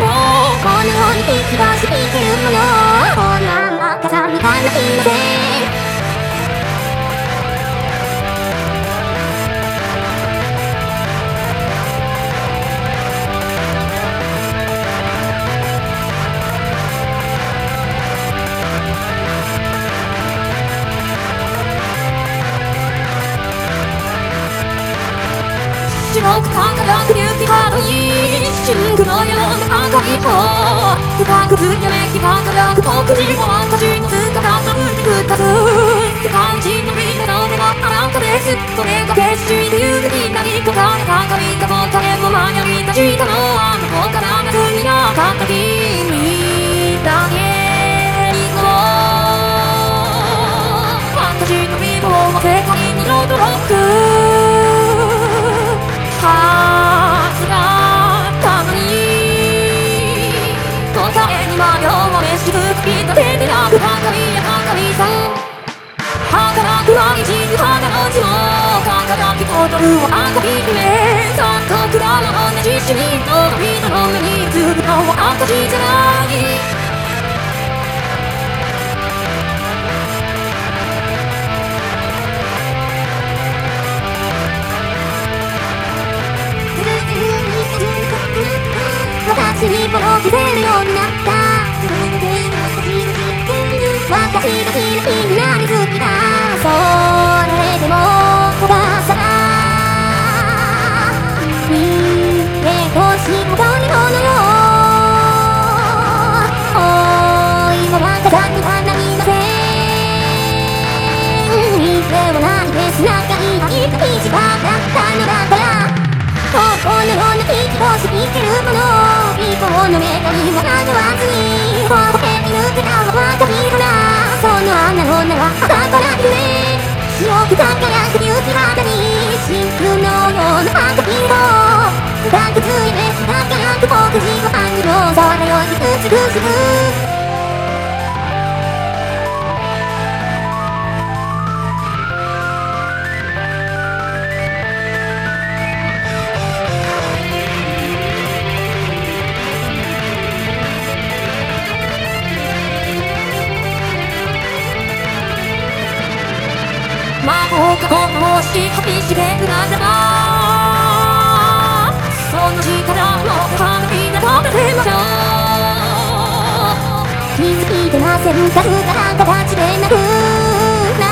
このように息がしてるものこんな赤ちゃんみたいな人生白く輝く雪ハードに一瞬黒ような赤い方深くつやめき輝く特人も私の姿が降ってくたず世界一のみんなの手があなたですそれが決して言うに何かが鏡かも誰も間に合い立ちたのあの子から夏になかった君だけにのファンタジーの美貌は世界に驚くしぶき立ててなくはかみやはかみさん儚く愛じる花の字も輝き踊るは赤い夢さっとくらの同じ死にの人の目に映るのは赤字じゃない私にもろけてるようにな私がキラキに好きだそれでもおばさが見てほしいことにものよおいも若さにはなりませんいつもないです仲いい一番だったのだからこのような気をしていけるもの。一方の目がにも味わずに。あんな女は朝から夢白く輝く雪肌に。真空のような赤色抱きついて輝く僕自の暗号空より美しくしかみしめるならばその力を花火で食べてましょう気づいてませんか姿形でなくな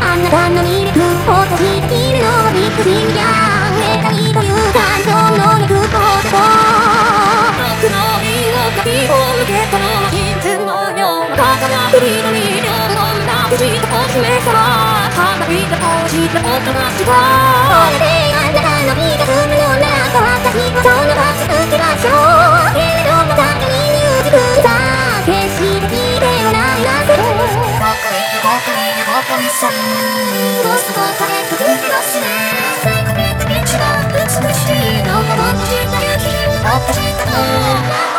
あなたの魅力を閉じているのは理不尽や妬みという感情の脈をと僕の身をきを抜けたのは真のような輝く緑のくじとお姫様花火が閉じた音がしたこれであなたの気が済むのならば私はその場所つけましょうけれどもだけにミュージックさ決してきではないなぜ僕に僕に僕にさどうすこかでくぐり出すね最後に道が美しいのが僕の雪を落としたの